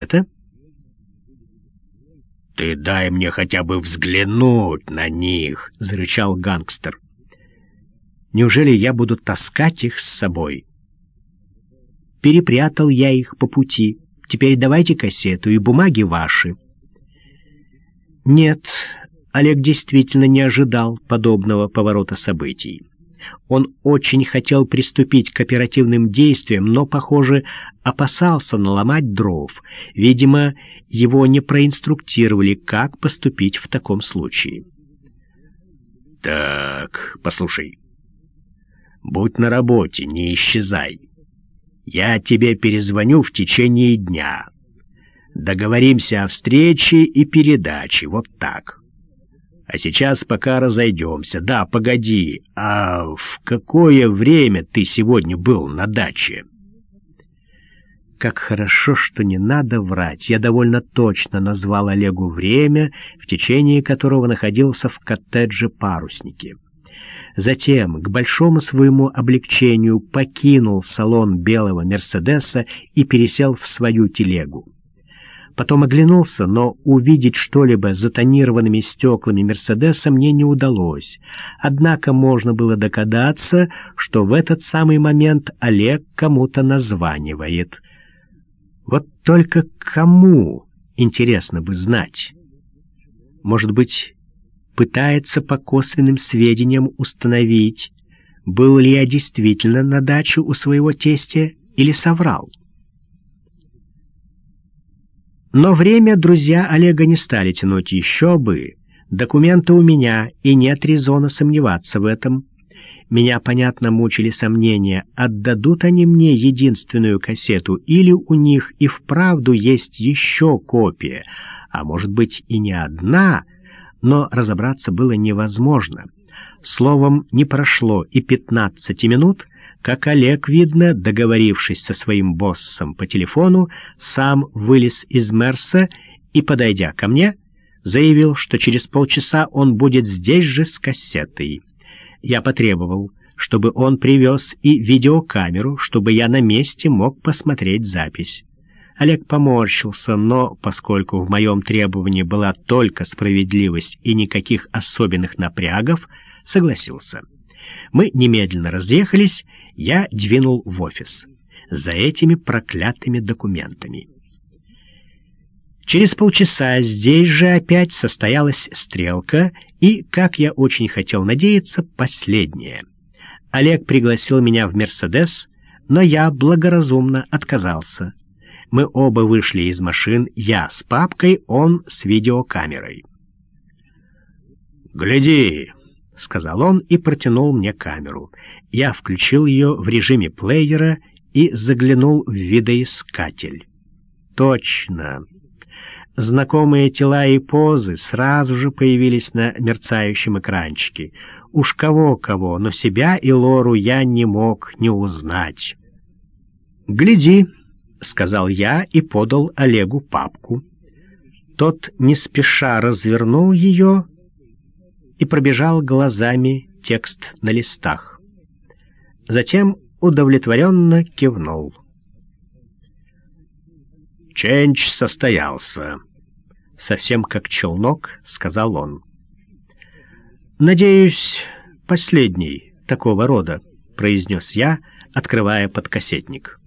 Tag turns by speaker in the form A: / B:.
A: это? «Ты дай мне хотя бы взглянуть на них!» — зарычал гангстер. «Неужели я буду таскать их с собой?» «Перепрятал я их по пути. Теперь давайте кассету, и бумаги ваши». Нет, Олег действительно не ожидал подобного поворота событий. Он очень хотел приступить к оперативным действиям, но, похоже, опасался наломать дров. Видимо, его не проинструктировали, как поступить в таком случае. «Так, послушай, будь на работе, не исчезай. Я тебе перезвоню в течение дня. Договоримся о встрече и передаче, вот так». А сейчас пока разойдемся. Да, погоди, а в какое время ты сегодня был на даче?» Как хорошо, что не надо врать. Я довольно точно назвал Олегу время, в течение которого находился в коттедже парусники. Затем, к большому своему облегчению, покинул салон белого «Мерседеса» и пересел в свою телегу. Потом оглянулся, но увидеть что-либо с затонированными стеклами Мерседеса мне не удалось. Однако можно было догадаться, что в этот самый момент Олег кому-то названивает. Вот только кому, интересно бы знать. Может быть, пытается по косвенным сведениям установить, был ли я действительно на дачу у своего тестя или соврал. Но время друзья Олега не стали тянуть еще бы. Документы у меня, и нет резона сомневаться в этом. Меня, понятно, мучили сомнения, отдадут они мне единственную кассету, или у них и вправду есть еще копия, а может быть и не одна, но разобраться было невозможно. Словом, не прошло и пятнадцати минут — как Олег, видно, договорившись со своим боссом по телефону, сам вылез из Мерса и, подойдя ко мне, заявил, что через полчаса он будет здесь же с кассетой. Я потребовал, чтобы он привез и видеокамеру, чтобы я на месте мог посмотреть запись. Олег поморщился, но, поскольку в моем требовании была только справедливость и никаких особенных напрягов, согласился. Мы немедленно разъехались, я двинул в офис за этими проклятыми документами. Через полчаса здесь же опять состоялась стрелка, и, как я очень хотел надеяться, последняя. Олег пригласил меня в «Мерседес», но я благоразумно отказался. Мы оба вышли из машин, я с папкой, он с видеокамерой. «Гляди!» — сказал он и протянул мне камеру. Я включил ее в режиме плеера и заглянул в видоискатель. Точно. Знакомые тела и позы сразу же появились на мерцающем экранчике. Уж кого-кого, но себя и Лору я не мог не узнать. «Гляди», — сказал я и подал Олегу папку. Тот не спеша развернул ее и пробежал глазами текст на листах. Затем удовлетворенно кивнул. «Ченч состоялся», — совсем как челнок, — сказал он. «Надеюсь, последний такого рода», — произнес я, открывая подкассетник.